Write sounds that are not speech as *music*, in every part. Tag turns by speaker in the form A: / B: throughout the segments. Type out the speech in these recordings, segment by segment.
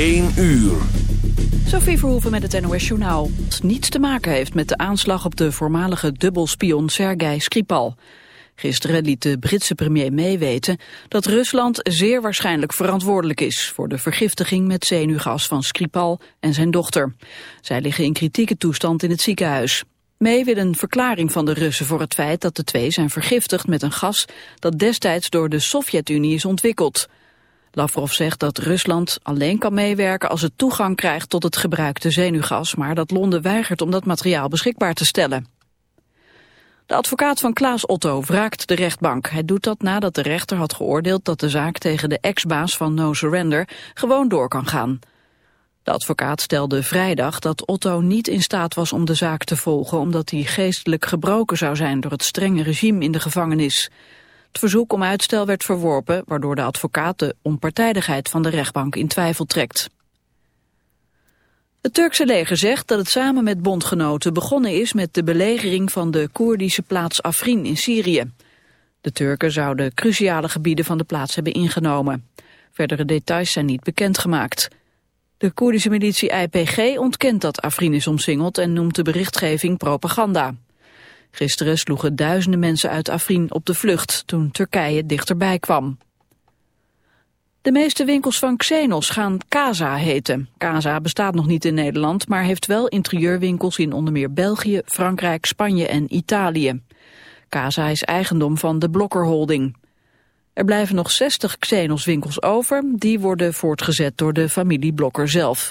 A: 1 uur.
B: Sophie Verhoeven met het NOS-journaal. Het niets te maken heeft met de aanslag op de voormalige dubbelspion Sergei Skripal. Gisteren liet de Britse premier meeweten dat Rusland zeer waarschijnlijk verantwoordelijk is voor de vergiftiging met zenuwgas van Skripal en zijn dochter. Zij liggen in kritieke toestand in het ziekenhuis. May wil een verklaring van de Russen voor het feit dat de twee zijn vergiftigd met een gas dat destijds door de Sovjet-Unie is ontwikkeld. Lavrov zegt dat Rusland alleen kan meewerken als het toegang krijgt tot het gebruikte zenuwgas, maar dat Londen weigert om dat materiaal beschikbaar te stellen. De advocaat van Klaas Otto wraakt de rechtbank. Hij doet dat nadat de rechter had geoordeeld dat de zaak tegen de ex-baas van No Surrender gewoon door kan gaan. De advocaat stelde vrijdag dat Otto niet in staat was om de zaak te volgen omdat hij geestelijk gebroken zou zijn door het strenge regime in de gevangenis. Het verzoek om uitstel werd verworpen, waardoor de advocaat de onpartijdigheid van de rechtbank in twijfel trekt. Het Turkse leger zegt dat het samen met bondgenoten begonnen is met de belegering van de Koerdische plaats Afrin in Syrië. De Turken zouden cruciale gebieden van de plaats hebben ingenomen. Verdere details zijn niet bekendgemaakt. De Koerdische militie IPG ontkent dat Afrin is omsingeld en noemt de berichtgeving propaganda. Gisteren sloegen duizenden mensen uit Afrin op de vlucht toen Turkije dichterbij kwam. De meeste winkels van Xenos gaan Casa heten. Casa bestaat nog niet in Nederland, maar heeft wel interieurwinkels in onder meer België, Frankrijk, Spanje en Italië. Casa is eigendom van de Blokker Holding. Er blijven nog 60 Xenos winkels over, die worden voortgezet door de familie Blokker zelf.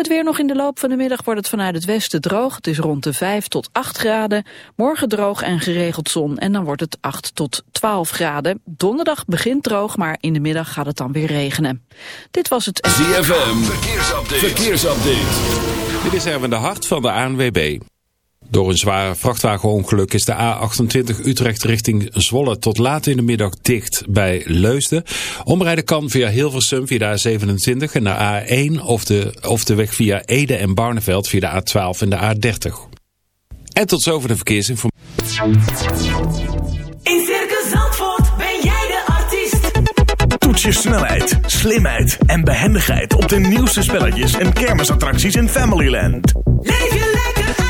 B: Het weer nog in de loop van de middag wordt het vanuit het westen droog. Het is rond de 5 tot 8 graden. Morgen droog en geregeld zon en dan wordt het 8 tot 12 graden. Donderdag begint droog, maar in de middag gaat het dan weer regenen. Dit was het...
A: ZFM, verkeersupdate. verkeersupdate.
C: Dit is Erwin de Hart van de ANWB. Door een zware vrachtwagenongeluk is de A28 Utrecht richting Zwolle tot laat in de middag dicht bij Leusden. Omrijden kan via Hilversum via de A27 en de A1 of de, of de weg via Ede en Barneveld via de A12 en de A30. En tot zover de verkeersinformatie.
D: In Circus Zandvoort ben jij de artiest.
E: Toets je snelheid, slimheid en behendigheid op de nieuwste spelletjes en kermisattracties in Familyland.
D: Leef je lekker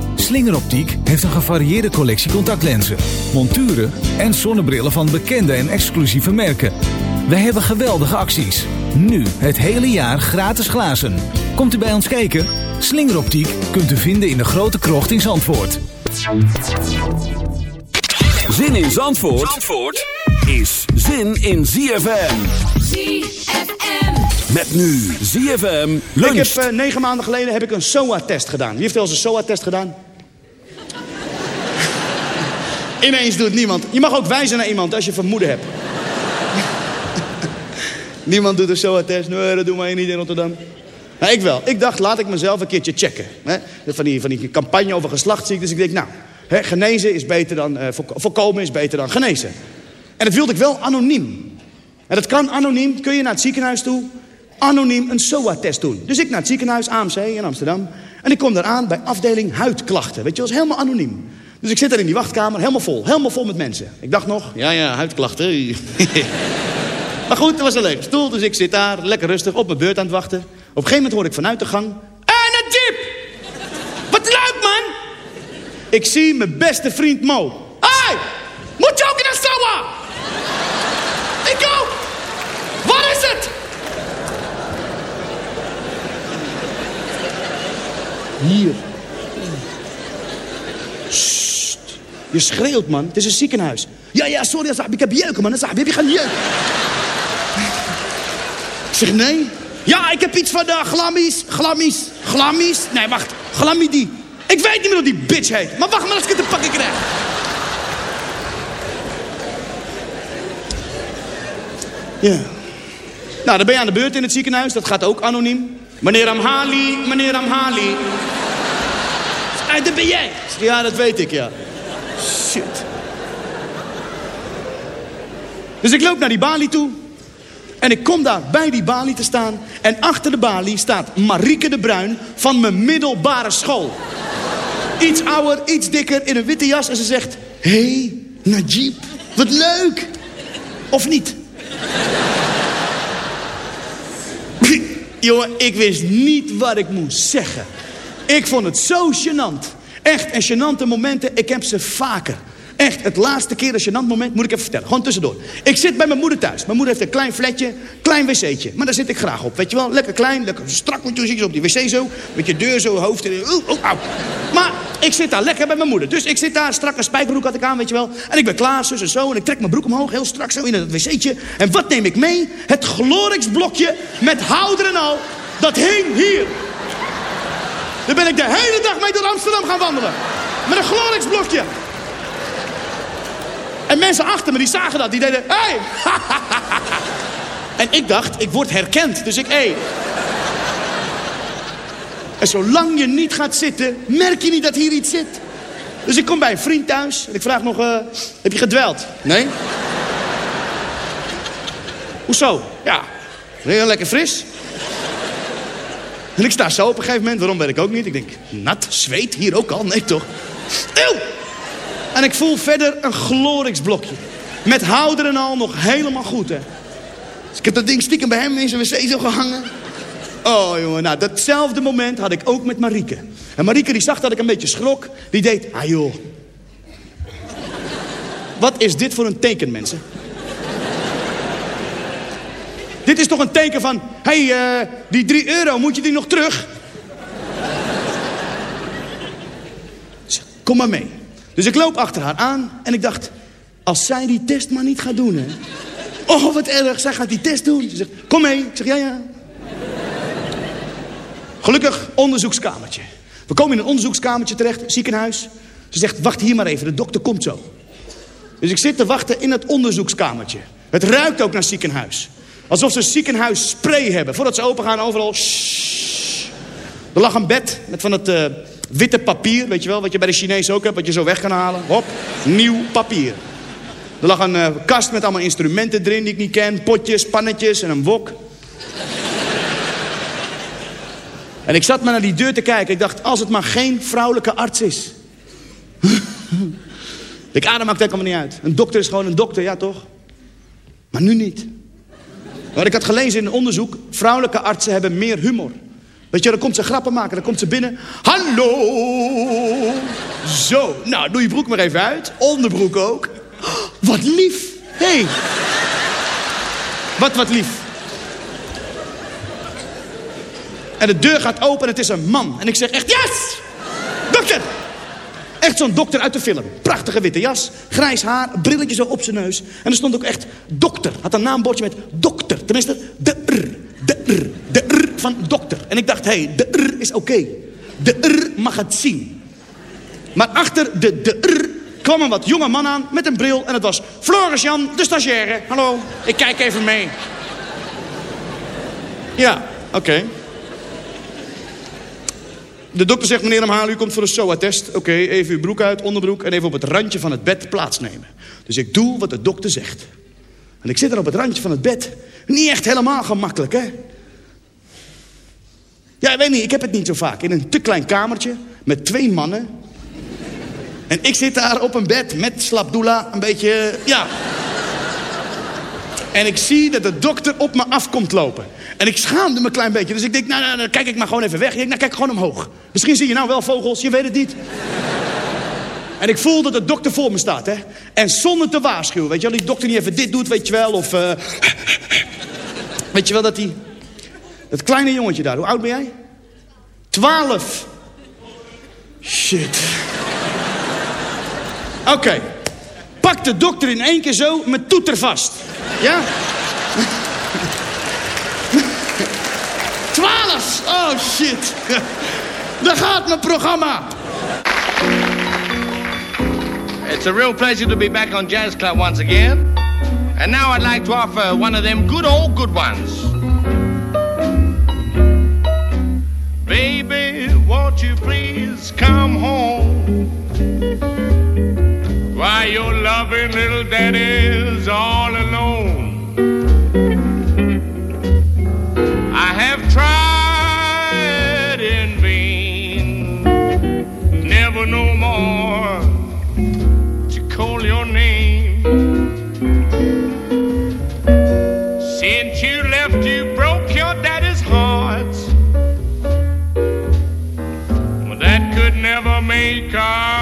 F: Slingeroptiek heeft een gevarieerde collectie contactlenzen, monturen en zonnebrillen van bekende en exclusieve merken. Wij hebben geweldige acties. Nu het hele jaar gratis glazen. Komt u bij ons kijken? Slingeroptiek kunt u vinden in de grote krocht in Zandvoort.
A: Zin in Zandvoort, Zandvoort is zin in ZFM.
D: ZFM.
A: Met nu ZFM
G: Ik heb eh, negen maanden geleden heb ik een SOA-test gedaan. Wie heeft wel eens een SOA-test gedaan? Ineens doet niemand. Je mag ook wijzen naar iemand als je vermoeden hebt. *laughs* niemand doet een SOA-test. Nee, dat doen wij niet in Rotterdam. Nou, ik wel. Ik dacht, laat ik mezelf een keertje checken. Van, die, van die campagne over geslachtsziektes. Ik denk, nou, hè, genezen is beter dan... eh, voorko- voorkomen is beter dan genezen. En dat wilde ik wel anoniem. En dat kan anoniem. Kun je naar het ziekenhuis toe anoniem een SOA-test doen. Dus ik naar het ziekenhuis AMC in Amsterdam. En ik kom daar aan bij afdeling huidklachten. Weet je, dat is helemaal anoniem. Dus ik zit daar in die wachtkamer, helemaal vol. Helemaal vol met mensen. Ik dacht nog, ja, ja, huidklachten. *laughs* maar goed, dat was een leuke stoel. Dus ik zit daar, lekker rustig, op mijn beurt aan het wachten. Op een gegeven moment hoor ik vanuit de gang... En een jeep! Wat leuk, man! Ik zie mijn beste vriend Mo. Hoi! Moet je ook in de SOA? ik ook! Wat is het? Hier. Je schreeuwt, man. Het is een ziekenhuis. Ja, ja, sorry, ik heb jeuken, man. Sahabi, heb je geen jeuk? Ik zeg, nee. Ja, ik heb iets van de glammies, glammies, glammies. Nee, wacht. Glamidie. Ik weet niet meer hoe die bitch heet. Maar wacht maar als ik het te pakken krijg. Ja. Nou, dan ben je aan de beurt in het ziekenhuis. Dat gaat ook anoniem. Meneer Amhali, meneer Amhali. Ah, dat ben jij. Ja, dat weet ik, ja. Shit. Dus ik loop naar die balie toe. En ik kom daar bij die balie te staan. En achter de balie staat Marieke de Bruin van mijn middelbare school. Iets ouder, iets dikker, in een witte jas. En ze zegt, hey, Najib, wat leuk. Of niet? *laughs* Jongen, ik wist niet wat ik moest zeggen. Ik vond het zo gênant. Echt, en gênante momenten, ik heb ze vaker. Echt, het laatste keer een gênant moment, moet ik even vertellen. Gewoon tussendoor. Ik zit bij mijn moeder thuis. Mijn moeder heeft een klein flatje, klein wc'tje. Maar daar zit ik graag op, weet je wel. Lekker klein, lekker strak moet je op die wc zo. Met je deur zo, hoofd in. Oeh, oeh. Maar ik zit daar lekker bij mijn moeder. Dus ik zit daar, strakke spijkerbroek had ik aan, weet je wel. En ik ben klaar, zus en zo. En ik trek mijn broek omhoog, heel strak zo in het wc'tje. En wat neem ik mee? Het Glorix blokje met houder en al. Dat hing hier. Daar ben ik de hele dag mee door Amsterdam gaan wandelen. Met een Glorix blokje. En mensen achter me, die zagen dat. Die deden, hey! *laughs* en ik dacht, ik word herkend. Dus ik, hey. En zolang je niet gaat zitten, merk je niet dat hier iets zit. Dus ik kom bij een vriend thuis. En ik vraag nog, eh, heb je gedweld? Nee. Hoezo? Ja, heel lekker fris. En ik sta zo op een gegeven moment, waarom weet ik ook niet. Ik denk, nat, zweet, hier ook al. Nee toch? Eeuw! En ik voel verder een Glorix blokje. Met houder en al nog helemaal goed, hè. Dus ik heb dat ding stiekem bij hem in zijn wc zo gehangen. Oh, jongen, nou, datzelfde moment had ik ook met Marieke. En Marieke die zag dat ik een beetje schrok. Die deed, ah joh. Wat is dit voor een teken, mensen? Dit is toch een teken van, hé, hey, uh, die 3 euro, moet je die nog terug? Kom maar mee. Dus ik loop achter haar aan en ik dacht... als zij die test maar niet gaat doen, hè. Oh, wat erg, zij gaat die test doen. Ze zegt, kom mee. Ik zeg, ja, ja. Gelukkig, onderzoekskamertje. We komen in een onderzoekskamertje terecht, ziekenhuis. Ze zegt, wacht hier maar even, de dokter komt zo. Dus ik zit te wachten in het onderzoekskamertje. Het ruikt ook naar ziekenhuis. Alsof ze ziekenhuis spray hebben. Voordat ze open gaan, overal... Er lag een bed met van het... Uh, Witte papier, weet je wel, wat je bij de Chinezen ook hebt, wat je zo weg kan halen. Hop, nieuw papier. Er lag een uh, kast met allemaal instrumenten erin die ik niet ken. Potjes, pannetjes en een wok. en ik zat maar naar die deur te kijken. Ik dacht, als het maar geen vrouwelijke arts is. *laughs* ik adem maakt helemaal niet uit. Een dokter is gewoon een dokter, ja toch? Maar nu niet. Want ik had gelezen in een onderzoek... vrouwelijke artsen hebben meer humor. Weet je, dan komt ze grappen maken, dan komt ze binnen. Hallo! Zo, nou, doe je broek maar even uit. Onderbroek ook. wat lief. Hé. Hey. Wat, wat lief. En de deur gaat open en het is een man. En ik zeg echt, yes! Dokter! Echt zo'n dokter uit de film. Prachtige witte jas, grijs haar, brilletje zo op zijn neus. En er stond ook echt dokter. Had een naambordje met dokter. Tenminste, de r, de r, de r van dokter. En ik dacht, hé, hey, de r is oké. De r mag het zien. Maar achter de de r kwam een wat jonge man aan met een bril. En het was Floris Jan, de stagiaire. Hallo, ik kijk even mee. Ja, oké. De dokter zegt, meneer Amhaal, u komt voor een SOA-test. Oké, even uw broek uit, onderbroek en even op het randje van het bed plaatsnemen. Dus ik doe wat de dokter zegt. En ik zit er op het randje van het bed. Niet echt helemaal gemakkelijk, hè? Ja, ik weet niet, ik heb het niet zo vaak. In een te klein kamertje met twee mannen. En ik zit daar op een bed met slapdoula, een beetje, ja. En ik zie dat de dokter op me af komt lopen. En ik schaamde me een klein beetje. Dus ik denk, nou, nou, nou kijk ik maar gewoon even weg. Ik denk, nou, kijk gewoon omhoog. Misschien zie je nou wel vogels, je weet het niet. En ik voel dat de dokter voor me staat, hè. En zonder te waarschuwen, weet je wel. Die dokter niet even dit doet, weet je wel. Of, uh... weet je wel, dat die... Dat kleine jongetje daar, hoe oud ben jij? Twaalf. shit. Oké. Pak de dokter in één keer zo mijn toeter vast. Ja? Oh, shit. Daar gaat mijn programma.
H: It's a real pleasure to be back on Jazz Club once again. And now I'd like to offer one of them good old good ones. Baby, won't you please come home? Why your loving little daddy's all alone. car.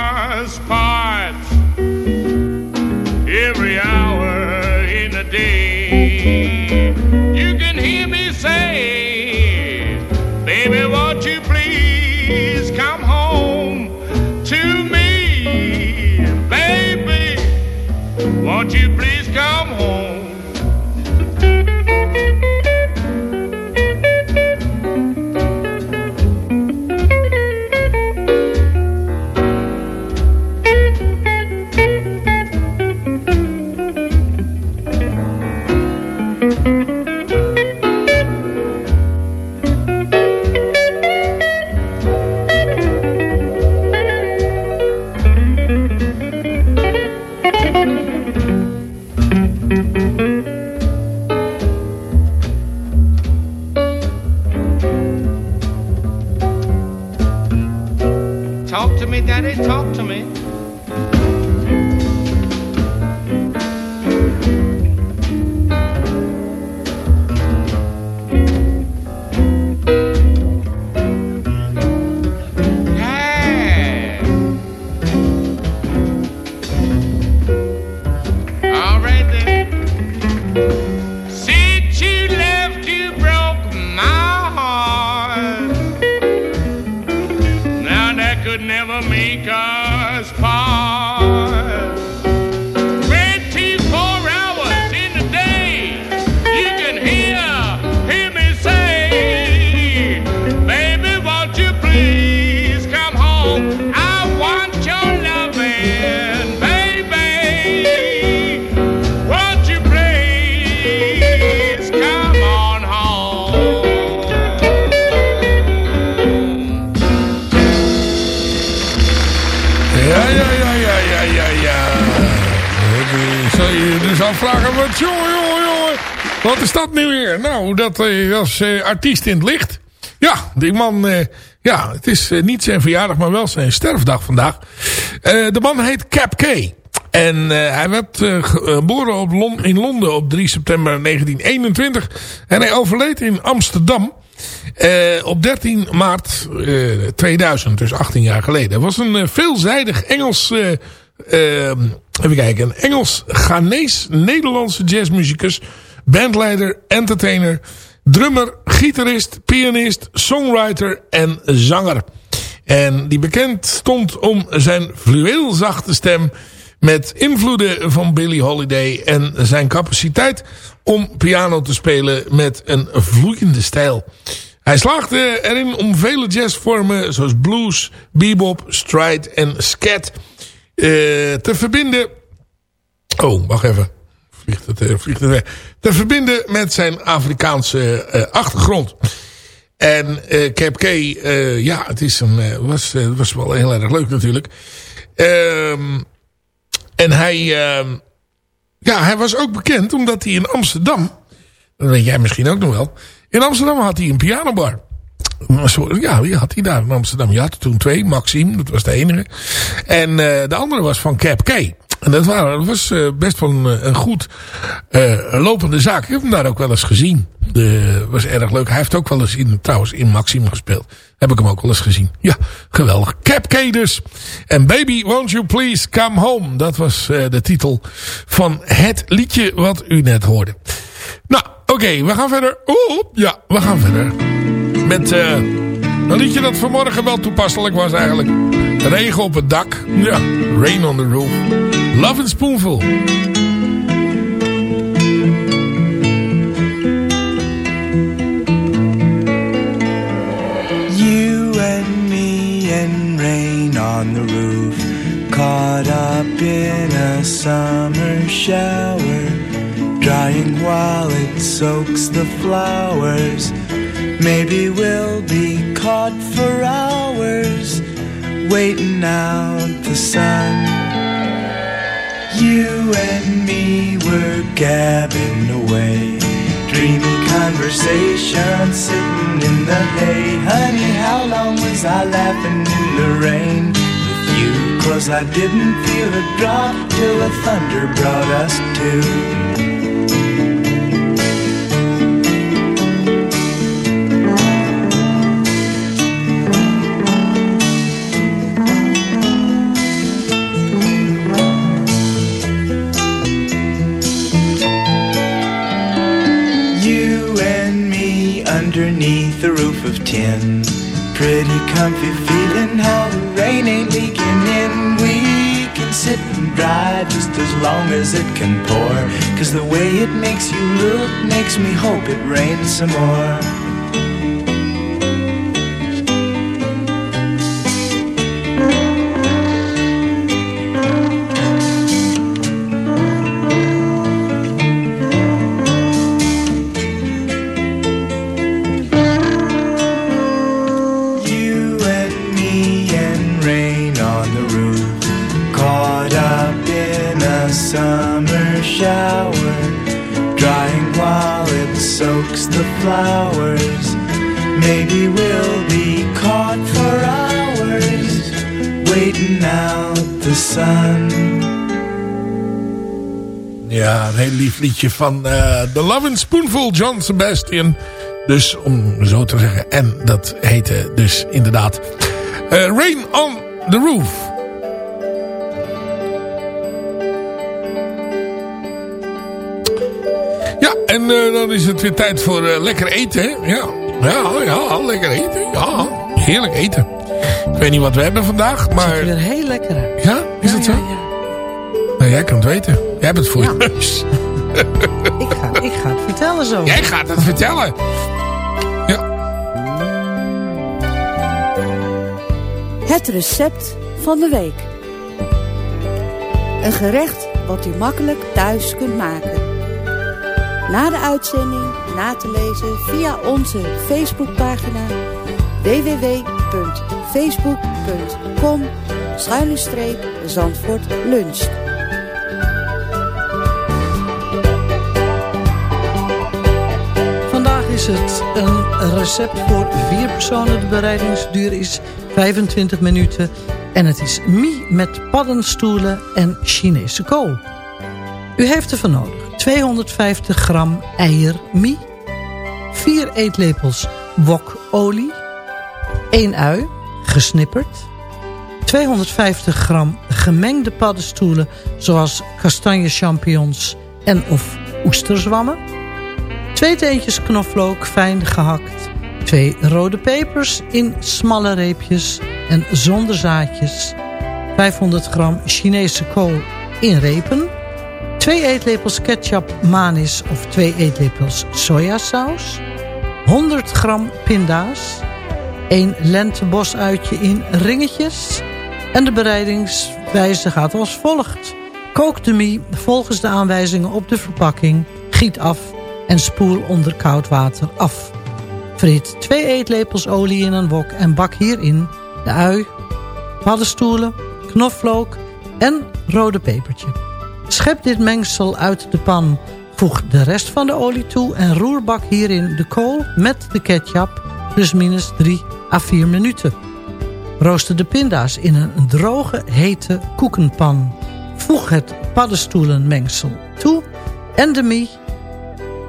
I: Ja, ja, ja, ja, ja, ja, ja. Ik zal je dus afvragen, wat jongen, jongen, jongen. Wat is dat nu weer? Nou, dat, eh, dat is eh, artiest in het licht. Ja, die man, eh, ja, het is eh, niet zijn verjaardag, maar wel zijn sterfdag vandaag. Eh, de man heet Cap K. En eh, hij werd eh, geboren op in Londen op 3 september 1921. En hij overleed in Amsterdam eh, op 13 maart eh, 2000, dus 18 jaar geleden. Was een eh, veelzijdig Engels... eh, eh, even kijken, een Engels-Ghanees-Nederlandse jazzmuzikus, bandleider, entertainer, drummer, gitarist, pianist, songwriter en zanger. En die bekend stond om zijn fluweelzachte stem met invloeden van Billie Holiday en zijn capaciteit om piano te spelen met een vloeiende stijl. Hij slaagde erin om vele jazzvormen zoals blues, bebop, stride en scat eh, te verbinden. Oh, wacht even. Vliegt het, eh, vliegt het weg. Te verbinden met zijn Afrikaanse eh, achtergrond. En eh Cap K, ja, het is een, was, was wel heel erg leuk natuurlijk. Ehm, en hij, ehm, ja, hij was ook bekend omdat hij in Amsterdam, dat weet jij misschien ook nog wel, in Amsterdam had hij een pianobar. Ja, die had hij daar in Amsterdam. Je had er toen twee, Maxime, dat was de enige. En eh, de andere was van Cap K. En dat, was eh, best wel een, een goed eh, lopende zaak. Ik heb hem daar ook wel eens gezien. Dat was erg leuk. Hij heeft ook wel eens in, trouwens in Maxime gespeeld. Heb ik hem ook wel eens gezien. Ja, geweldig. Cap K dus. En Baby, Won't You Please Come Home. Dat was eh, de titel van het liedje wat u net hoorde. Nou, oké, we gaan verder. Oeh, ja, we gaan verder. Met eh, een liedje dat vanmorgen wel toepasselijk was eigenlijk. Regen op het dak. Ja, rain on the roof. Love and Spoonful.
J: You and me and rain on the roof, caught up in a summer shower, drying while it soaks the flowers. Maybe we'll be caught for hours, waiting out the sun. You and me were gabbing away, dreamy conversation sitting in the hay. Honey, how long was I laughing in the rain with you? Cause I didn't feel a drop till the thunder brought us to. Tin. Pretty comfy feeling how the rain ain't leaking in. We can sit and dry just as long as it can pour. Cause the way it makes you look makes me hope it rains some more. The flowers. Maybe we'll be caught for hours, waiting out the sun.
I: Ja, een heel lief liedje van eh The Love and Spoonful, John Sebastian. Dus om zo te zeggen. En dat heette dus inderdaad eh, Rain on the Roof. En eh, dan is het weer tijd voor eh, lekker eten. Hè? Ja. ja, ja, lekker eten. Ja, heerlijk eten. Ik weet niet wat we hebben vandaag, maar...
K: weer heel lekker uit.
I: Ja, is het zo? Nou, jij kan het weten. Jij hebt het voor je neus. *laughs*
K: Ik ga, ik ga het vertellen zo.
I: Jij gaat het vertellen.
L: Het recept van de week. Een gerecht wat u makkelijk thuis kunt maken. Na de uitzending na te lezen via onze Facebookpagina www.facebook.com Zandvoort luncht.
K: Vandaag is het een recept voor vier personen. De bereidingsduur is 25 minuten. En het is mie met paddenstoelen en Chinese kool. U heeft ervan nodig 250 gram eiermie, 4 eetlepels wokolie, 1 ui, gesnipperd, 250 gram gemengde paddenstoelen zoals kastanje champignons en of oesterzwammen, 2 teentjes knoflook fijn gehakt, 2 rode pepers in smalle reepjes en zonder zaadjes, 500 gram Chinese kool in repen, 2 eetlepels ketchup manis of 2 eetlepels sojasaus, 100 gram pinda's, 1 lentebosuitje in ringetjes en de bereidingswijze gaat als volgt. Kook de mie volgens de aanwijzingen op de verpakking, giet af en spoel onder koud water af. Frit 2 eetlepels olie in een wok en bak hierin de ui, paddenstoelen, knoflook en rode pepertje. Schep dit mengsel uit de pan. Voeg de rest van de olie toe en roerbak hierin de kool met de ketchup plus minus 3 à 4 minuten. Rooster de pinda's in een droge, hete koekenpan. Voeg het paddenstoelenmengsel toe en de mie.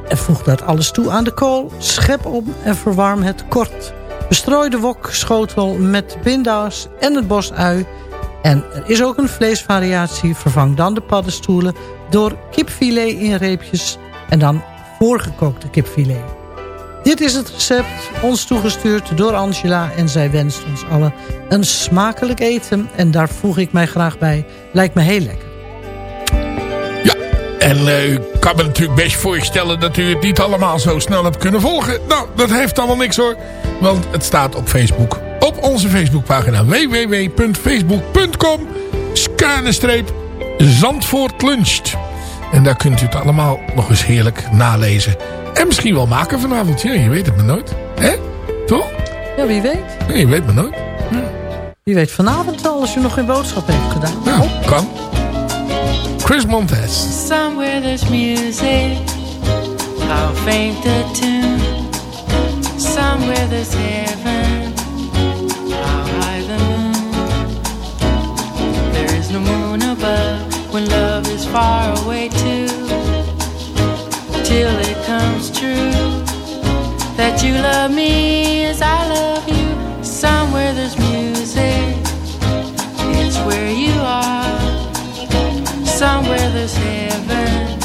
K: En voeg dat alles toe aan de kool. Schep om en verwarm het kort. Bestrooi de wokschotel met pinda's en het bosui en er is ook een vleesvariatie. Vervang dan de paddenstoelen door kipfilet in reepjes en dan voorgekookte kipfilet. Dit is het recept, ons toegestuurd door Angela... en zij wenst ons allen een smakelijk eten. En daar voeg ik mij graag bij. Lijkt me heel lekker.
I: En uh, u kan me natuurlijk best voorstellen dat u het niet allemaal zo snel hebt kunnen volgen. Nou, dat heeft allemaal niks hoor. Want het staat op Facebook. Op onze Facebookpagina www.facebook.com Schuine-streep Zandvoort luncht. En daar kunt u het allemaal nog eens heerlijk nalezen. En misschien wel maken vanavond. Ja, je weet het maar nooit. hè? Toch?
K: Ja, wie weet.
I: Nee, je weet maar nooit. Ja.
K: Wie weet vanavond al als u nog geen boodschap heeft gedaan.
I: Ja, kan. Chris Montez.
M: Somewhere there's music. How faint the tune. Somewhere there's heaven. Far away too. Till it comes true that you love me as I love you. Somewhere there's music. It's where you are. Somewhere there's heaven.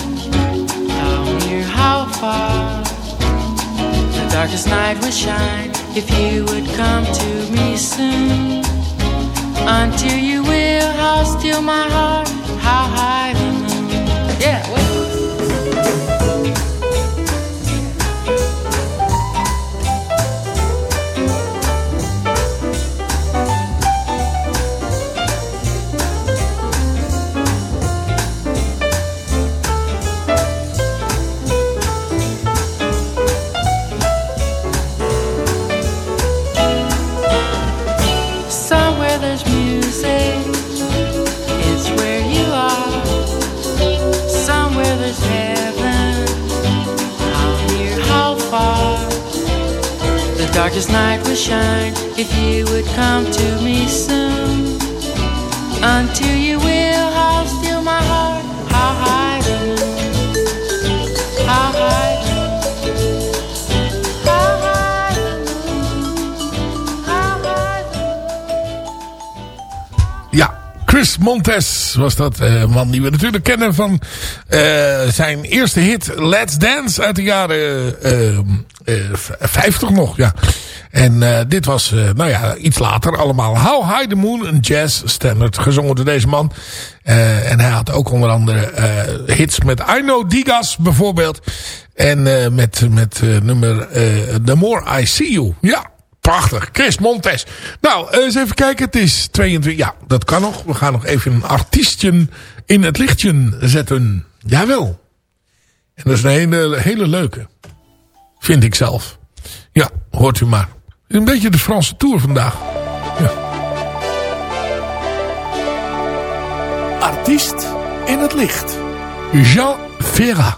M: How near, how far. The darkest night would shine if you would come to me soon. Until you will, how still my heart, how high. Yeah, darkest night will shine if you would come to me soon. Until you will,
I: Montes was dat eh, man die we natuurlijk kennen van eh, zijn eerste hit Let's Dance uit de jaren eh, eh, 50 nog. Ja. En dit was, nou ja, iets later allemaal. How High the Moon, een jazz standard gezongen door deze man. En hij had ook onder andere hits met I Know Digas bijvoorbeeld. En met, met nummer The More I See You. Ja, Prachtig. Chris Montes. Nou, eens even kijken. Het is 22. Ja, dat kan nog. We gaan nog even een artiestje in het lichtje zetten. Jawel. En dat is een hele, hele leuke. Vind ik zelf. Ja, hoort u maar. Een beetje de Franse Tour vandaag. Ja.
E: Artiest in het licht.
I: Jean Ferrat.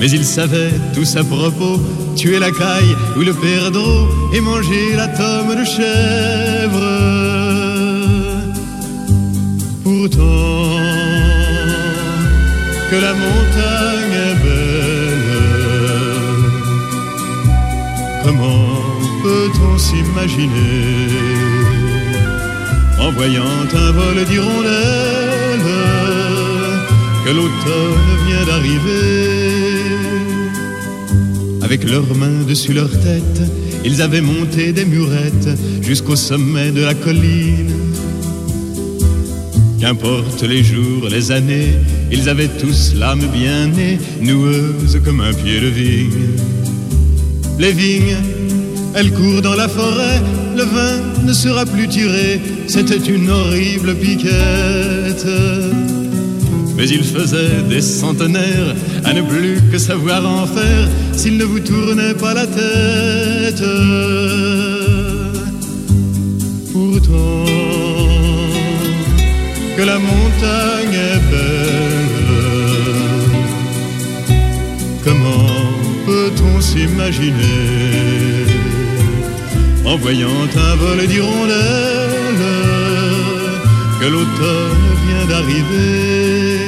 N: Mais ils savaient tous à propos tuer la caille ou le perdreau et manger la tome de chèvre. Pourtant, que la montagne est belle, comment peut-on s'imaginer? En voyant un vol d'hirondelles l'automne vient d'arriver avec leurs mains dessus leur tête, ils avaient monté des murettes jusqu'au sommet de la colline. Qu'importe les jours, les années, ils avaient tous l'âme bien née, noueuse comme un pied de vigne. Les vignes, elles courent dans la forêt, le vin ne sera plus tiré, c'était une horrible piquette. Mais il faisait des centenaires à ne plus que savoir en faire s'il ne vous tournait pas la tête. Pourtant, que la montagne est belle, Comment peut-on s'imaginer en voyant un vol d'hirondelles que l'automne vient d'arriver?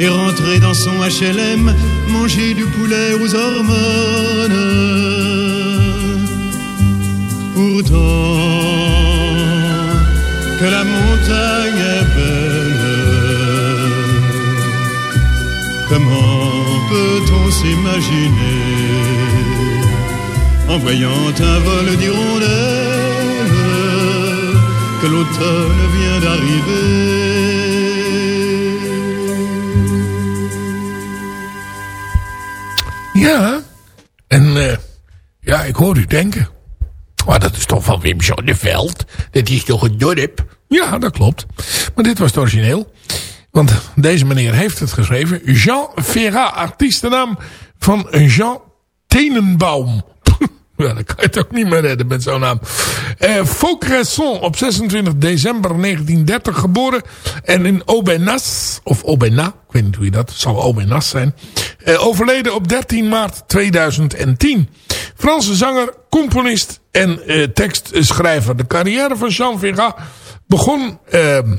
N: et rentrer dans son HLM, manger du poulet aux hormones. Pourtant, que la montagne est belle, comment peut-on s'imaginer en voyant un vol d'hirondelles que l'automne vient d'arriver?
I: Ja, en uh, ja, ik hoor u denken. Maar dat is toch van Wim Zonneveld? Dat is toch een dorp? Ja, dat klopt. Maar dit was het origineel. Want deze meneer heeft het geschreven. Jean Ferrat, artiestennaam van Jean Tenenbaum. Ja, dan kan je het ook niet meer redden met zo'n naam. Uh, Faucresson op 26 december 1930 geboren. En in Aubenas, of Aubena, ik weet niet hoe je dat, zal Aubenas zijn. Uh, overleden op 13 maart 2010. Franse zanger, componist en uh, tekstschrijver. De carrière van Jean Ferrat begon ehm,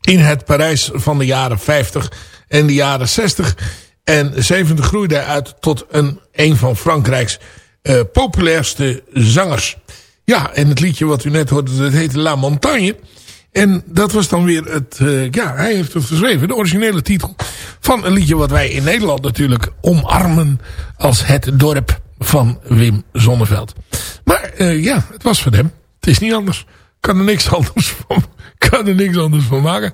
I: in het Parijs van de jaren 50 en de jaren 60. En 70 groeide hij uit tot een, een van Frankrijk's uh, populairste zangers. Ja, en het liedje wat u net hoorde, dat heette La Montagne. En dat was dan weer het, uh, ja, hij heeft het geschreven, de originele titel van een liedje wat wij in Nederland natuurlijk omarmen als het dorp van Wim Zonneveld. Maar uh, ja, het was van hem. Het is niet anders. Kan er niks *laughs* anders van, *laughs* kan er niks anders van maken.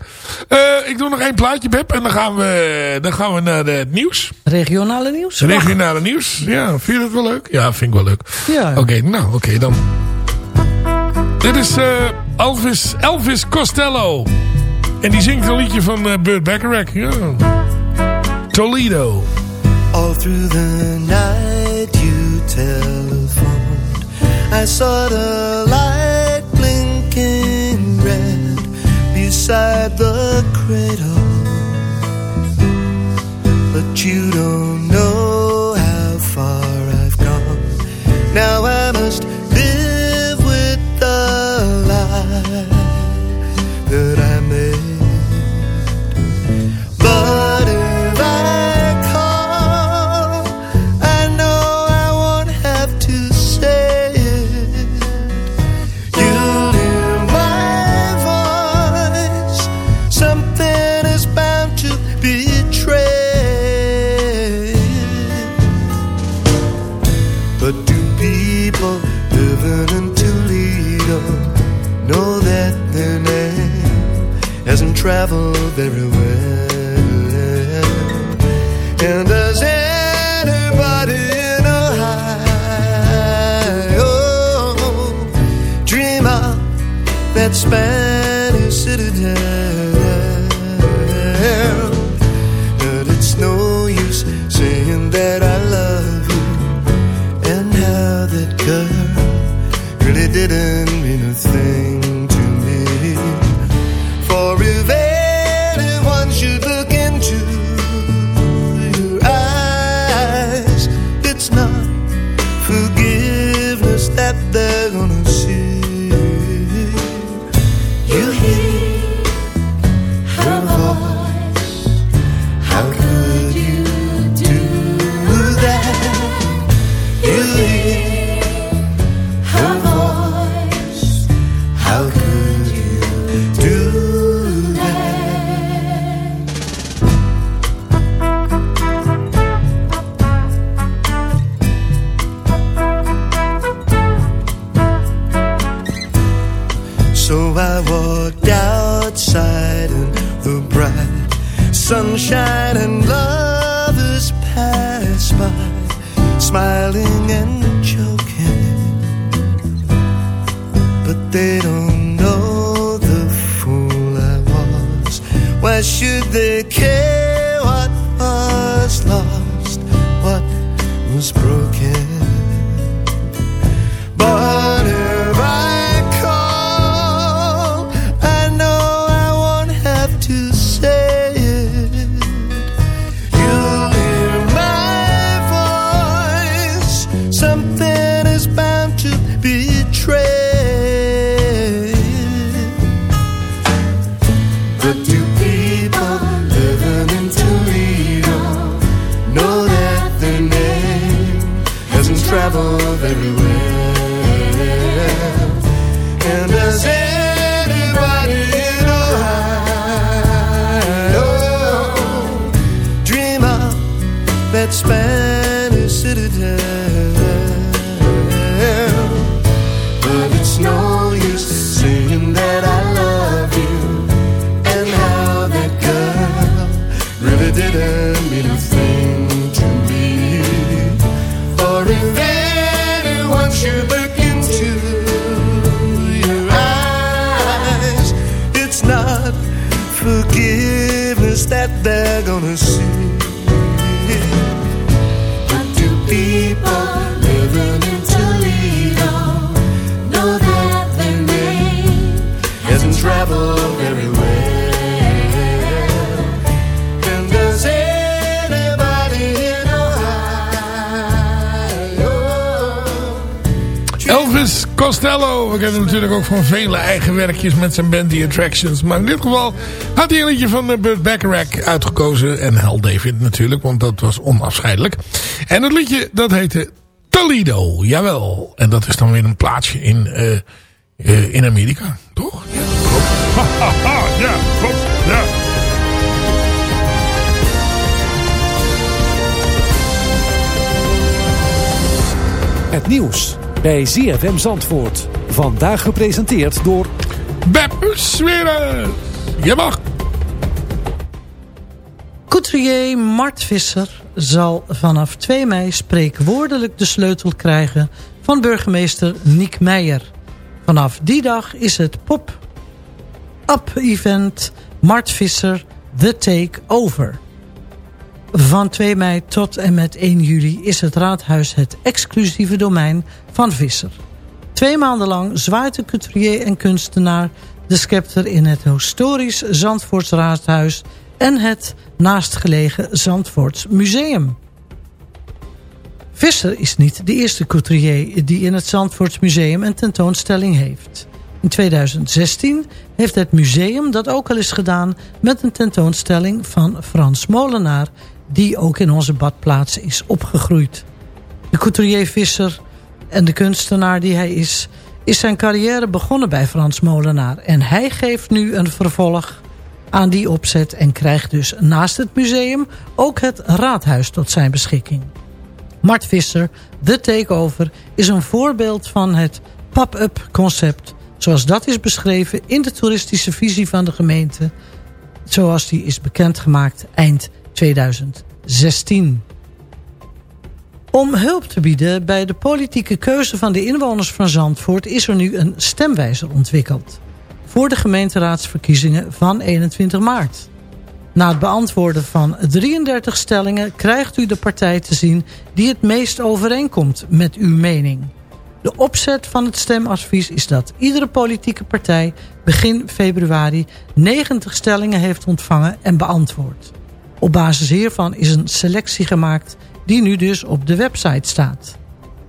I: Uh, ik doe nog één plaatje, Beb. En dan gaan we, dan gaan we naar het nieuws.
K: Regionale nieuws?
I: Regionale nieuws. Ja, vind je dat wel leuk? Ja, vind ik wel leuk.
K: Ja.
I: Oké, okay, nou, oké okay, dan. Dit is uh, Elvis, Elvis Costello. En die zingt een liedje van uh, Burt Bacharach. Ja. Toledo.
O: All through the night you telephoned. I saw the light beside the cradle. But you don't know how far I've gone. Now I by. smiling and joking, but they don't know the fool I was. Why should they care what was lost,
I: We kennen hem natuurlijk ook van vele eigen werkjes met zijn band The Attractions. Maar in dit geval had hij een liedje van eh, Burt Bacharach uitgekozen. En Hal David natuurlijk, want dat was onafscheidelijk. En het liedje dat heette Toledo. Jawel. En dat is dan weer een plaatsje in, eh, eh, in Amerika. Toch? Ja, klopt. *laughs* ja, klopt. Ja.
P: Het nieuws bij ZFM Zandvoort. Vandaag gepresenteerd door...
I: Beb Sweres. Je mag.
K: Couturier Mart Visser zal vanaf 2 mei spreekwoordelijk de sleutel krijgen van burgemeester Niek Meijer. Vanaf die dag is het pop-up event Mart Visser The Takeover. Van 2 mei tot en met 1 juli is het raadhuis het exclusieve domein van Visser. Twee maanden lang zwaait de couturier en kunstenaar de scepter in het historisch Zandvoorts raadhuis en het naastgelegen Zandvoorts museum. Visser is niet de eerste couturier die in het Zandvoorts museum een tentoonstelling heeft. In 2016 heeft het museum dat ook al eens gedaan met een tentoonstelling van Frans Molenaar die ook in onze badplaats is opgegroeid. De couturier Visser en de kunstenaar die hij is... is zijn carrière begonnen bij Frans Molenaar. En hij geeft nu een vervolg aan die opzet... en krijgt dus naast het museum ook het raadhuis tot zijn beschikking. Mart Visser, The Takeover, is een voorbeeld van het pop-up concept... zoals dat is beschreven in de toeristische visie van de gemeente... zoals die is bekendgemaakt eind 2016. Om hulp te bieden bij de politieke keuze van de inwoners van Zandvoort... is er nu een stemwijzer ontwikkeld. Voor de gemeenteraadsverkiezingen van 21 maart. Na het beantwoorden van 33 stellingen krijgt u de partij te zien... die het meest overeenkomt met uw mening. De opzet van het stemadvies is dat iedere politieke partij... begin februari 90 stellingen heeft ontvangen en beantwoord. Op basis hiervan is een selectie gemaakt die nu dus op de website staat.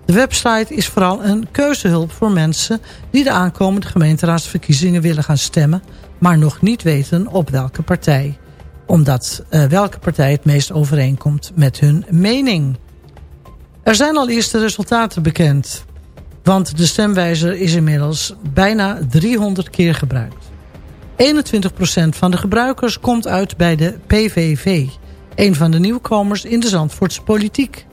K: De website is vooral een keuzehulp voor mensen die de aankomende gemeenteraadsverkiezingen willen gaan stemmen, maar nog niet weten op welke partij. Omdat uh, welke partij het meest overeenkomt met hun mening. Er zijn al eerste resultaten bekend, want de stemwijzer is inmiddels bijna 300 keer gebruikt. 21% van de gebruikers komt uit bij de PVV, een van de nieuwkomers in de Zandvoortse politiek.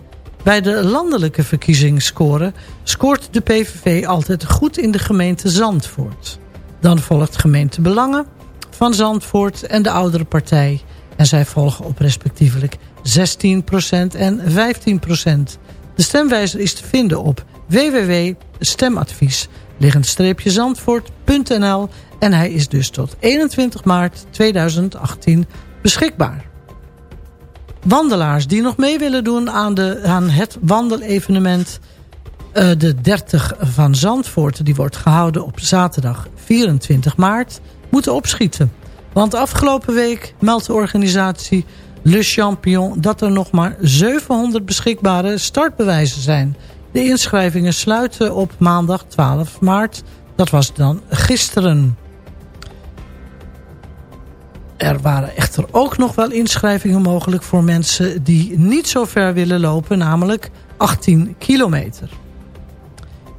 K: Bij de landelijke verkiezingsscore scoort de PVV altijd goed in de gemeente Zandvoort. Dan volgt gemeente Belangen van Zandvoort en de oudere partij. En zij volgen op respectievelijk 16% en 15%. De stemwijzer is te vinden op www.stemadvies-zandvoort.nl en hij is dus tot 21 maart 2018 beschikbaar. Wandelaars die nog mee willen doen aan, de, aan het wandelevenement... Uh, de 30 van Zandvoort, die wordt gehouden op zaterdag 24 maart... moeten opschieten. Want afgelopen week meldt de organisatie Le Champion... dat er nog maar 700 beschikbare startbewijzen zijn. De inschrijvingen sluiten op maandag 12 maart. Dat was dan gisteren. Er waren echter ook nog wel inschrijvingen mogelijk voor mensen die niet zo ver willen lopen, namelijk 18 kilometer.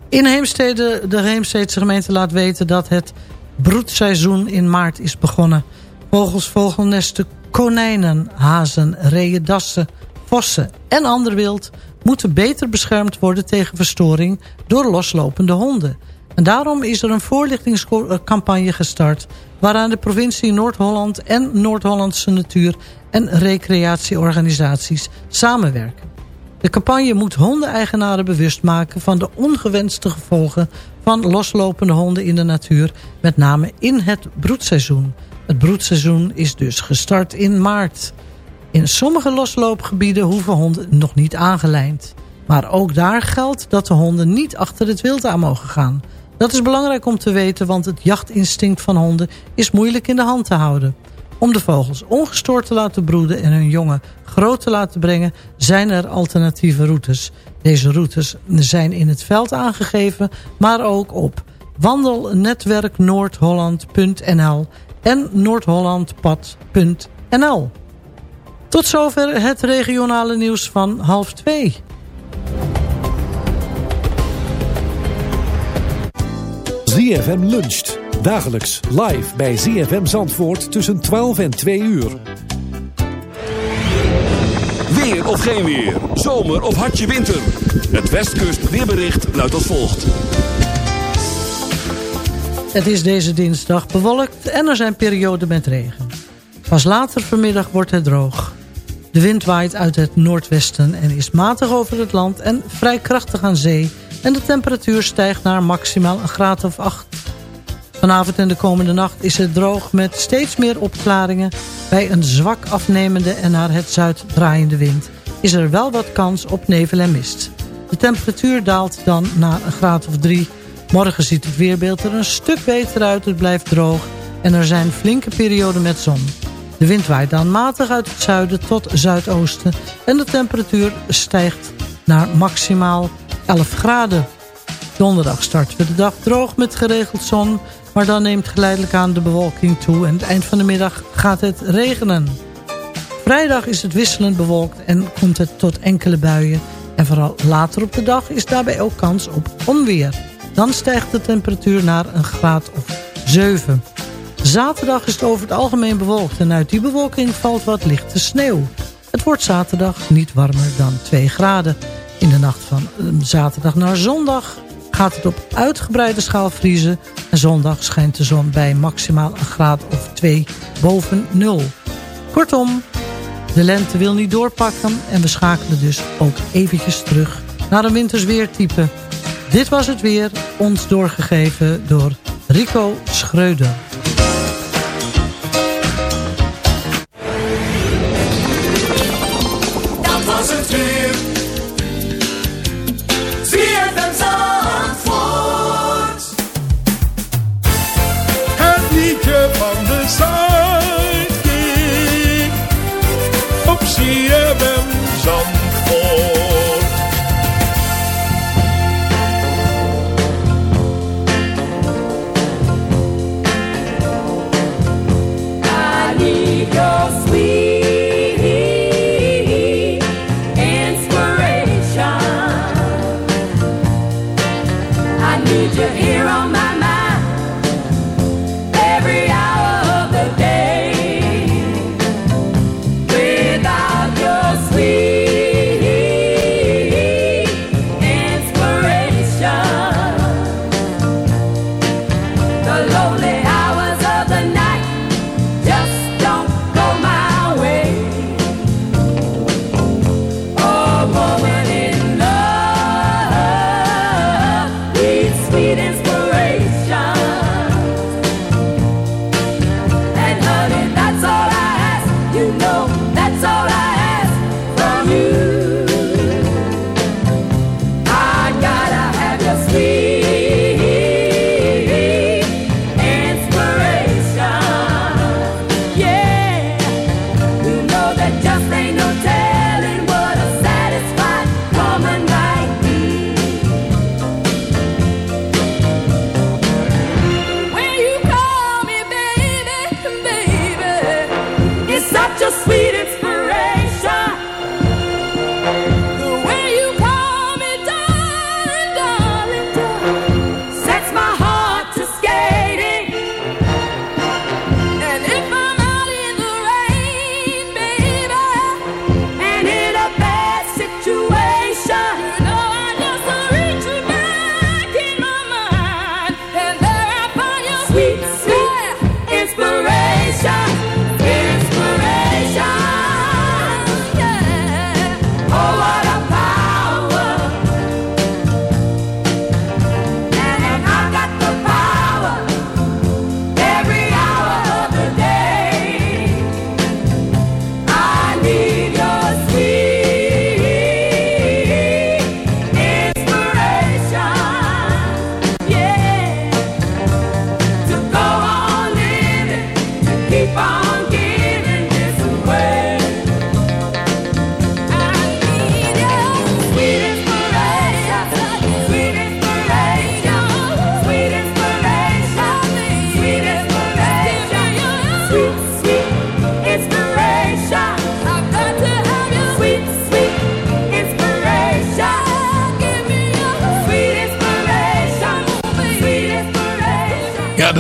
K: In Heemstede, de Heemstedse gemeente laat weten dat het broedseizoen in maart is begonnen. Vogels, vogelnesten, konijnen, hazen, reeën, dassen, vossen en ander wild moeten beter beschermd worden tegen verstoring door loslopende honden. En daarom is er een voorlichtingscampagne gestart... waaraan de provincie Noord-Holland en Noord-Hollandse natuur- en recreatieorganisaties samenwerken. De campagne moet hondeneigenaren bewust maken van de ongewenste gevolgen van loslopende honden in de natuur, met name in het broedseizoen. Het broedseizoen is dus gestart in maart. In sommige losloopgebieden hoeven honden nog niet aangelijnd. Maar ook daar geldt dat de honden niet achter het wild aan mogen gaan. Dat is belangrijk om te weten, want het jachtinstinct van honden is moeilijk in de hand te houden. Om de vogels ongestoord te laten broeden en hun jongen groot te laten brengen, zijn er alternatieve routes. Deze routes zijn in het veld aangegeven, maar ook op wandelnetwerknoordholland.nl en noordhollandpad.nl. Tot zover het regionale nieuws van half twee.
P: ZFM luncht. Dagelijks live bij ZFM Zandvoort tussen 12 en 2 uur.
A: Weer of geen weer. Zomer of hartje winter. Het Westkust weerbericht luidt als volgt.
K: Het is deze dinsdag bewolkt en er zijn perioden met regen. Pas later vanmiddag wordt het droog. De wind waait uit het noordwesten en is matig over het land en vrij krachtig aan zee... en de temperatuur stijgt naar maximaal een graad of 8. Vanavond en de komende nacht is het droog met steeds meer opklaringen. Bij een zwak afnemende en naar het zuid draaiende wind is er wel wat kans op nevel en mist. De temperatuur daalt dan naar een graad of 3. Morgen ziet het weerbeeld er een stuk beter uit, het blijft droog en er zijn flinke perioden met zon. De wind waait dan matig uit het zuiden tot zuidoosten en de temperatuur stijgt naar maximaal 11 graden. Donderdag starten we de dag droog met geregeld zon, maar dan neemt geleidelijk aan de bewolking toe en het eind van de middag gaat het regenen. Vrijdag is het wisselend bewolkt en komt het tot enkele buien. En vooral later op de dag is daarbij ook kans op onweer. Dan stijgt de temperatuur naar een graad of 7. Zaterdag is het over het algemeen bewolkt en uit die bewolking valt wat lichte sneeuw. Het wordt zaterdag niet warmer dan 2 graden. In de nacht van eh, zaterdag naar zondag gaat het op uitgebreide schaal vriezen... en zondag schijnt de zon bij maximaal een graad of 2 boven nul. Kortom, de lente wil niet doorpakken... en we schakelen dus ook eventjes terug naar een wintersweertype. Dit was het weer, ons doorgegeven door Rico Schreuder.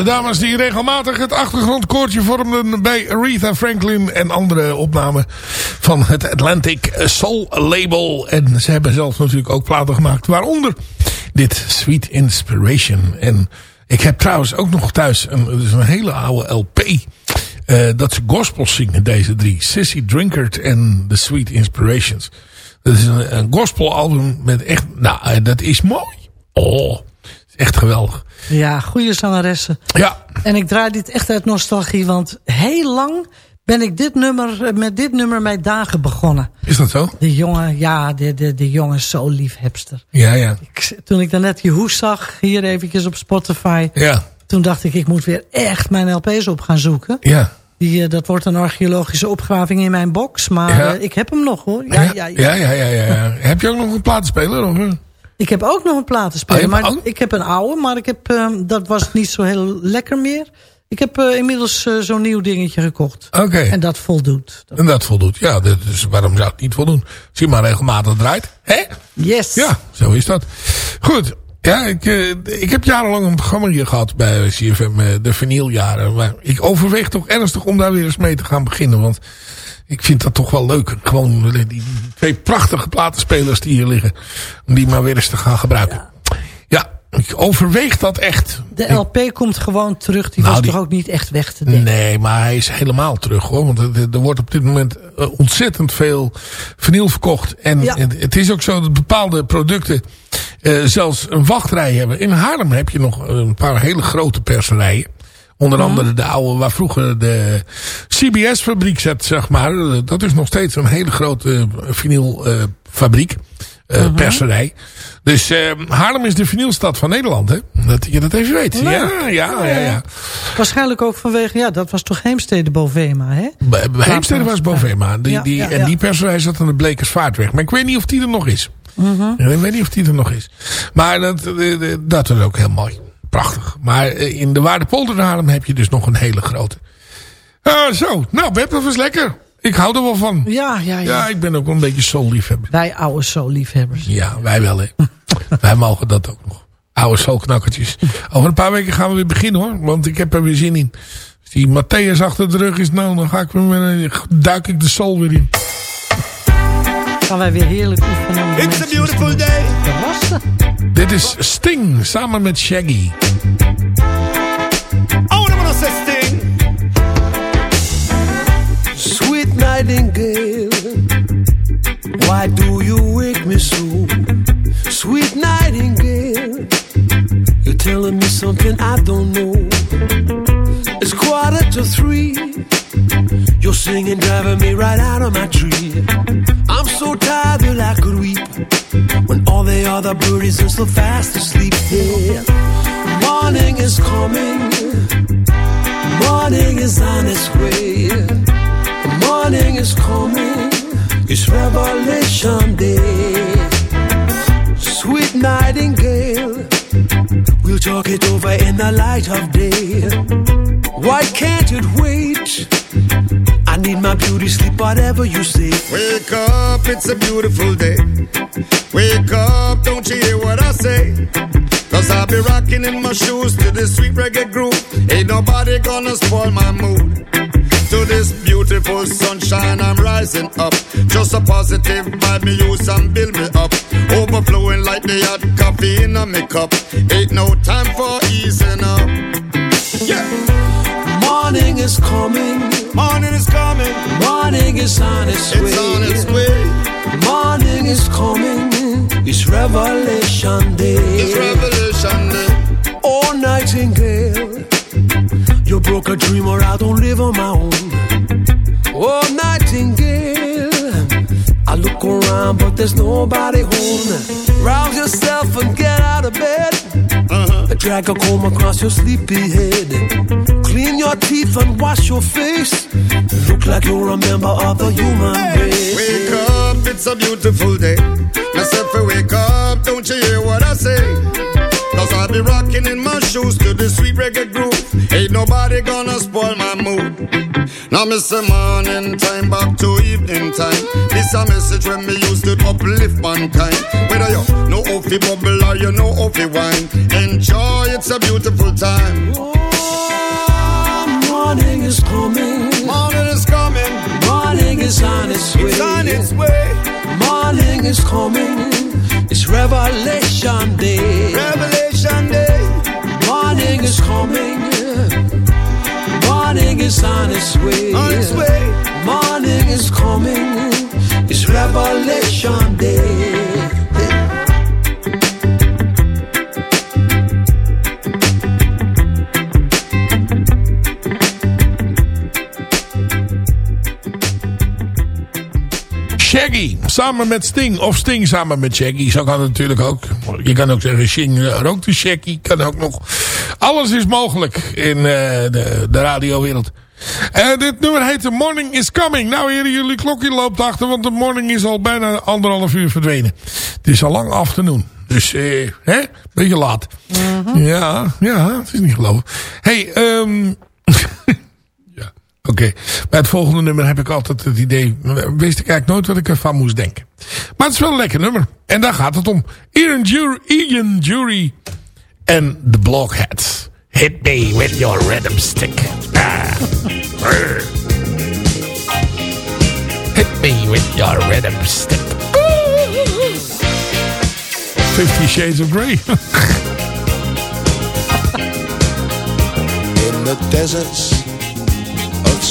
I: Dames die regelmatig het achtergrondkoortje vormden bij Aretha Franklin en andere opnamen van het Atlantic Soul label. En ze hebben zelf natuurlijk ook platen gemaakt, waaronder dit Sweet Inspiration. En ik heb trouwens ook nog thuis een, een hele oude LP. eh, dat ze gospels zingen, deze drie. Sissy Drinkard en The Sweet Inspirations. Dat is een, een gospelalbum met echt... Nou, eh, dat is mooi. Oh, is echt geweldig.
K: Ja, goede zangeressen.
I: Ja.
K: En ik draai dit echt uit nostalgie, want heel lang ben ik dit nummer, eh, met dit nummer mijn dagen begonnen.
I: Is dat zo?
K: De jongen, ja, de, de, de jongen zo liefhebster.
I: Ja, ja.
K: Ik, toen ik daarnet je hoes zag, hier eventjes op Spotify.
I: Ja.
K: Toen dacht ik, ik moet weer echt mijn LP's op gaan zoeken.
I: Ja.
K: Die, eh, dat wordt een archeologische opgraving in mijn box. Maar
I: Ja.
K: eh, ik heb hem nog hoor. Ja, ja, ja.
I: Ja, ja, ja, ja, ja. Heb je ook nog een platenspeler? Of?
K: Ik heb ook nog een platenspeler.
I: Oh,
K: maar ik heb een oude, maar ik heb, eh, dat was niet zo heel lekker meer. Ik heb eh, inmiddels eh, zo'n nieuw dingetje gekocht.
I: Oké.
K: En dat voldoet.
I: En dat voldoet. Ja, is, waarom zou het niet voldoen? Je maar regelmatig draait. Hè?
K: Yes.
I: Ja, zo is dat. Goed. Ja, ik, eh, ik heb jarenlang een programma hier gehad bij CFM, eh, de vinyljaren. Maar ik overweeg toch ernstig om daar weer eens mee te gaan beginnen. Want ik vind dat toch wel leuk. Gewoon die, die twee prachtige platenspelers die hier liggen. Om die maar weer eens te gaan gebruiken. Ik overweeg dat echt.
K: De LP komt gewoon terug. Die
I: Nou,
K: was
I: die-
K: toch ook niet echt weg te denken.
I: Nee, maar hij is helemaal terug hoor. Want er, er wordt op dit moment eh, ontzettend veel vinyl verkocht. En
K: Ja.
I: het, het is ook zo dat bepaalde producten eh, zelfs een wachtrij hebben. In Haarlem heb je nog een paar hele grote perserijen. Onder andere de oude, waar vroeger de CBS-fabriek zat, zeg maar. Eh, Dat is nog steeds een hele grote vinylfabriek. Eh Perserij. Dus eh, Haarlem is de vinylstad van Nederland, hè? Dat je dat even weet. Ja, ja, ja, ja.
K: Waarschijnlijk ook vanwege, ja, dat was toch Heemstede Bovema, hè?
I: Heemstede was Bovema. Die,
K: Ja,
I: die,
K: ja,
I: En die perserij zat aan de Blekersvaartweg. Maar ik weet niet of die er nog is.
K: Mhm.
I: Ik weet niet of die er nog is. Maar dat, eh, eh, dat is ook heel mooi. Prachtig. Maar in de Waardepolder Haarlem heb je dus nog een hele grote. Ah, zo. Nou, Beb, dat was lekker. Ik hou er wel van.
K: Ja, ja, ja.
I: Ja, ik ben ook wel een beetje soul-liefhebber.
K: Wij oude zo-liefhebbers.
I: Ja, wij wel, hè. *laughs* wij mogen dat ook nog. Oude soulknakkertjes. Over een paar weken gaan we weer beginnen, hoor. Want ik heb er weer zin in. Als die Matthäus achter de rug is, nou, dan ga ik weer, met- duik ik de soul weer in.
K: Gaan wij weer heerlijk oefenen.
Q: It's a beautiful day.
I: Dit is Sting samen met Shaggy.
Q: Oh, gonna say
O: nightingale, why do you wake me so? Sweet nightingale, you're telling me something I don't know. It's quarter to three, you're singing, driving me right out of my tree. I'm so tired that I could weep when all the other birdies are so fast asleep. Yeah, morning is coming, morning is on its way. Morning is coming, it's Revelation Day. Sweet nightingale, we'll talk it over in the light of day. Why can't it wait? I need my beauty sleep, whatever you say.
R: Wake up, it's a beautiful day. Wake up, don't you hear what I say? Cause I'll be rocking in my shoes to this sweet reggae groove. Ain't nobody gonna spoil my mood. To this beautiful sunshine, I'm rising up. Just a positive vibe, me use and build me up. Overflowing like the hot coffee in a cup. Ain't no time for easing up. Yeah.
O: Morning is coming,
R: Morning is coming,
O: morning is on its way.
R: it's on its way.
O: Morning is coming, it's Revelation Day.
R: It's Revelation Day.
O: Oh, nightingale, broke a dream or I don't live on my own. Oh, nightingale, I look around but there's nobody home. Rouse yourself and get out of bed.
R: Uh-huh.
O: Drag a comb across your sleepy head. Clean your teeth and wash your face. Look like you're a member of the human race.
R: Wake up, it's a beautiful day. Myself, wake up, don't you hear what I say? Cause I'll be rocking in my shoes to the sweet reggae groove. Nobody gonna spoil my mood. Now me say morning time back to evening time. This a message when me used to uplift mankind. Whether you know how fi bubble or you know how fi wine, enjoy it's a beautiful time.
O: Oh, Morning is coming.
R: Morning is coming.
O: Morning is on its way.
R: It's on its way.
O: Morning is coming. It's Revelation Day.
R: Revelation Day.
O: Morning is coming. Is on its way.
R: On its way.
O: Morning is coming. It's Revelation Day.
I: Shaggy samen met Sting. Of Sting samen met Shaggy. Zo kan het natuurlijk ook. Je kan ook zeggen Sting eh, rookt de Shaggy. Kan ook nog. Alles is mogelijk in eh, de, de radiowereld. En dit nummer heet The Morning is Coming. Nou heren, jullie klokje loopt achter. Want de morning is al bijna anderhalf uur verdwenen. Het is al lang afternoon. Dus, eh, hè? Beetje laat. Ja, ja, het is niet geloven. hey, ehm Oké, bij het volgende nummer heb ik altijd het idee... wist ik eigenlijk nooit wat ik ervan moest denken. Maar het is wel een lekker nummer. En daar gaat het om. Ian Jury, Ian Jury en The Blockheads. Hit me with your rhythm stick. *laughs* Hit me with your rhythm stick. Fifty Shades of Grey. *laughs*
S: in the deserts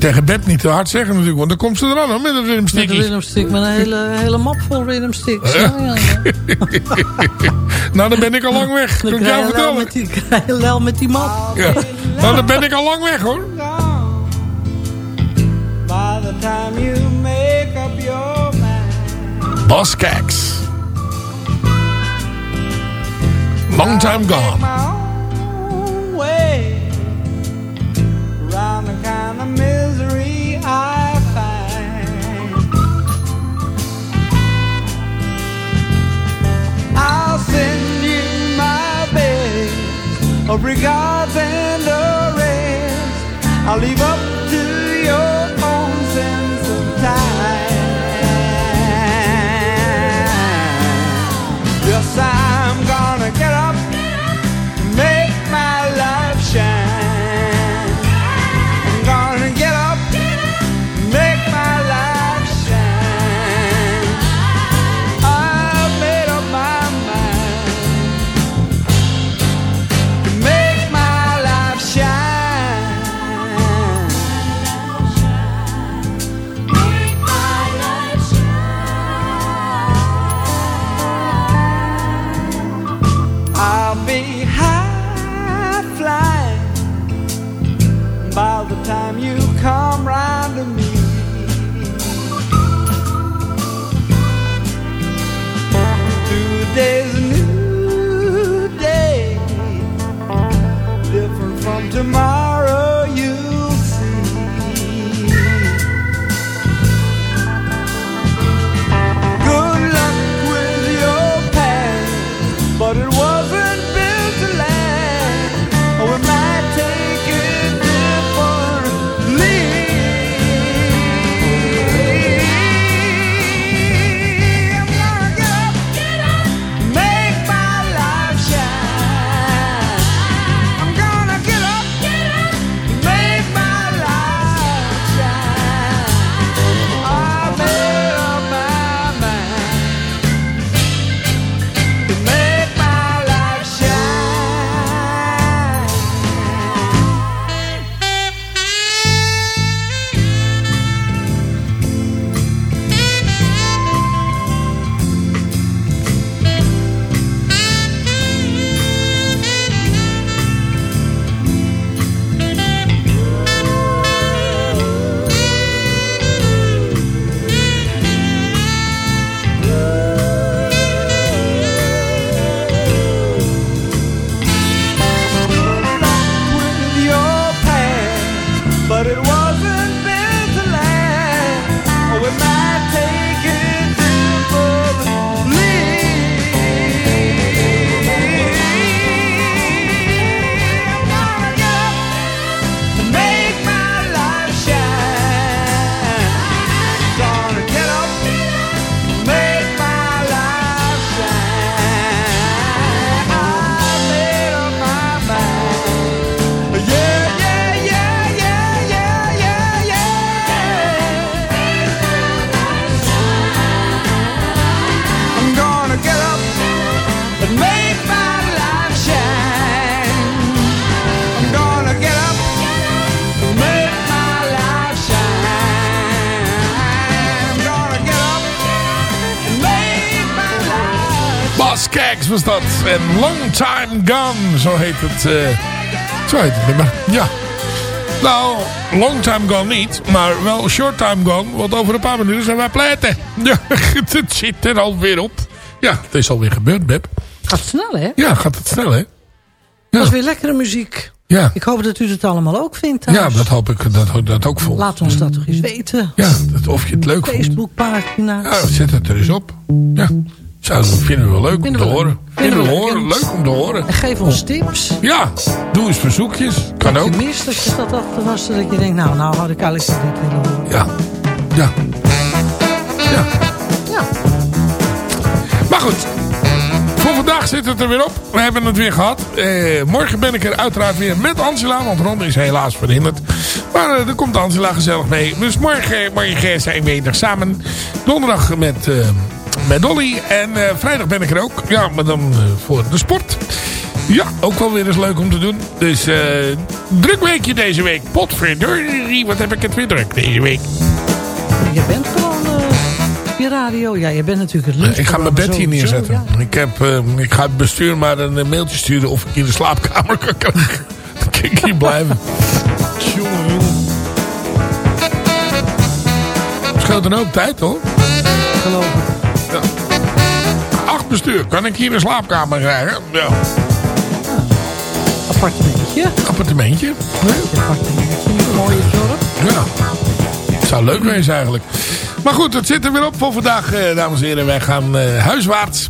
I: Je tegen Beb niet te hard zeggen natuurlijk, want dan komt ze er aan met een rhythm
K: Met een rhythmstick, met een hele, hele map vol rhythmsticks. Ja, ja, ja. *laughs*
I: nou, dan ben ik al lang weg.
K: Dan
I: Kan ik jou vertellen.
K: met die, *laughs* lel met die map.
I: Ja. Nou, dan ben ik al lang weg hoor.
T: By the time you make up your mind,
I: Keks. Long time gone.
T: Regards and a. I'll leave
I: Was dat. En Long Time Gone, zo heet het. eh, zo heet het nummer. Ja. Nou, Long Time Gone niet, maar wel Short Time Gone. Want over een paar minuten zijn wij pleiten. *laughs* Ja, het zit er alweer op. Ja, het is alweer gebeurd, Beb.
K: Gaat snel, hè?
I: Ja, gaat het snel, hè?
K: Dat is weer lekkere muziek.
I: Ja.
K: Ik hoop dat u het allemaal ook vindt thuis.
I: Ja, dat hoop ik dat, dat ook vol.
K: Laat ons dat toch eens weten.
I: Ja, dat, of je het leuk vond.
K: Facebookpagina.
I: Ja, zet het er eens op. Ja, zou, vinden we wel leuk om te horen. Vinden we
K: Vinden we
I: horen.
K: leuk.
I: Leuk om te horen.
K: En geef ons tips.
I: Ja, doe eens verzoekjes. Kan ook.
K: Als je dat achter was, dat je denkt, nou, nou had ik eigenlijk dit willen horen.
I: Ja. Ja. Ja.
K: Ja.
I: Maar goed. Voor vandaag zit het er weer op. We hebben het weer gehad. Eh, morgen ben ik er uiteraard weer met Angela. Want Ron is helaas verhinderd. Maar eh, er komt Angela gezellig mee. Dus morgen, morgen zijn we weer samen. Donderdag met, eh, met Dolly. En eh, vrijdag ben ik er ook. Ja, maar dan eh, voor de sport. Ja, ook wel weer eens leuk om te doen. Dus eh druk weekje deze week. Potverdorie, wat heb ik het weer druk deze week.
K: Je bent gewoon op je radio. Ja, je bent natuurlijk het lunch.
I: Ik ga mijn bed hier neerzetten. Ik, heb, ik ga het bestuur maar een mailtje sturen of ik in de slaapkamer kan *laughs* krijgen. Dan kan ik hier blijven. Jongen, jongen. Scheelt dan ook tijd hoor. Bestuur. Kan ik hier een slaapkamer krijgen? Ja.
K: Appartementje.
I: Appartementje.
K: Appartementje. Een mooie dorp.
I: Ja. Het zou leuk wezen eigenlijk. Maar goed, het zit er weer op voor vandaag, eh, dames en heren. Wij gaan eh, huiswaarts.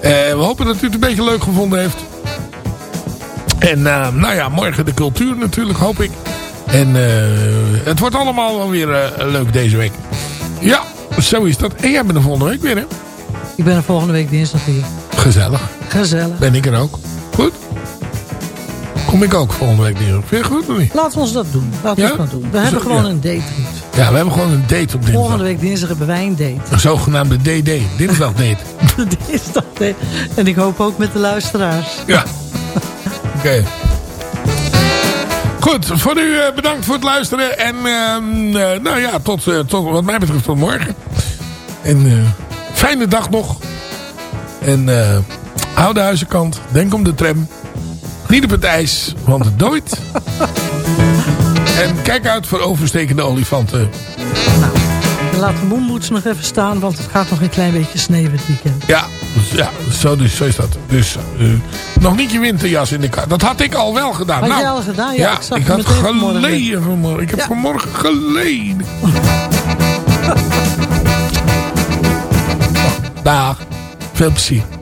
I: Eh, we hopen dat u het een beetje leuk gevonden heeft. En nou ja, morgen de cultuur natuurlijk, hoop ik. En het wordt allemaal wel weer leuk deze week. Ja, zo is dat. En jij bent er volgende week weer, hè?
K: Ik ben er volgende week dinsdag weer.
I: Gezellig.
K: Gezellig.
I: Ben ik er ook. Goed? Kom ik ook volgende week weer. Vind je goed of niet?
K: Laten we ons dat doen. Laten we
I: Ja?
K: dat doen. We
I: Zo-
K: hebben gewoon
I: ja.
K: een date.
I: Ja, we hebben gewoon een date op dinsdag.
K: Volgende week dinsdag hebben wij een date.
I: Een zogenaamde DD. Dinsdag date. *laughs*
K: dinsdag date. En ik hoop ook met de luisteraars.
I: Ja. *laughs* Oké. Goed, voor u eh, bedankt voor het luisteren. En ehm, eh, nou ja, tot, eh, tot wat mij betreft tot morgen. En fijne dag nog. En eh hou de huizenkant. Denk om de tram. Niet op het ijs, want het dooit. *laughs* en kijk uit voor overstekende olifanten.
K: En laat de moonboots nog even staan, want het gaat nog een klein beetje sneeuwen het weekend.
I: Ja, ja zo, dus, zo is dat. Dus eh, nog niet je winterjas in de kar. Dat had ik al wel gedaan.
K: Had
I: nou,
K: jij al gedaan? Ja, ik zag
I: ik had geleden vanmorgen. Ik heb vanmorgen geleden. Dag. Veel plezier.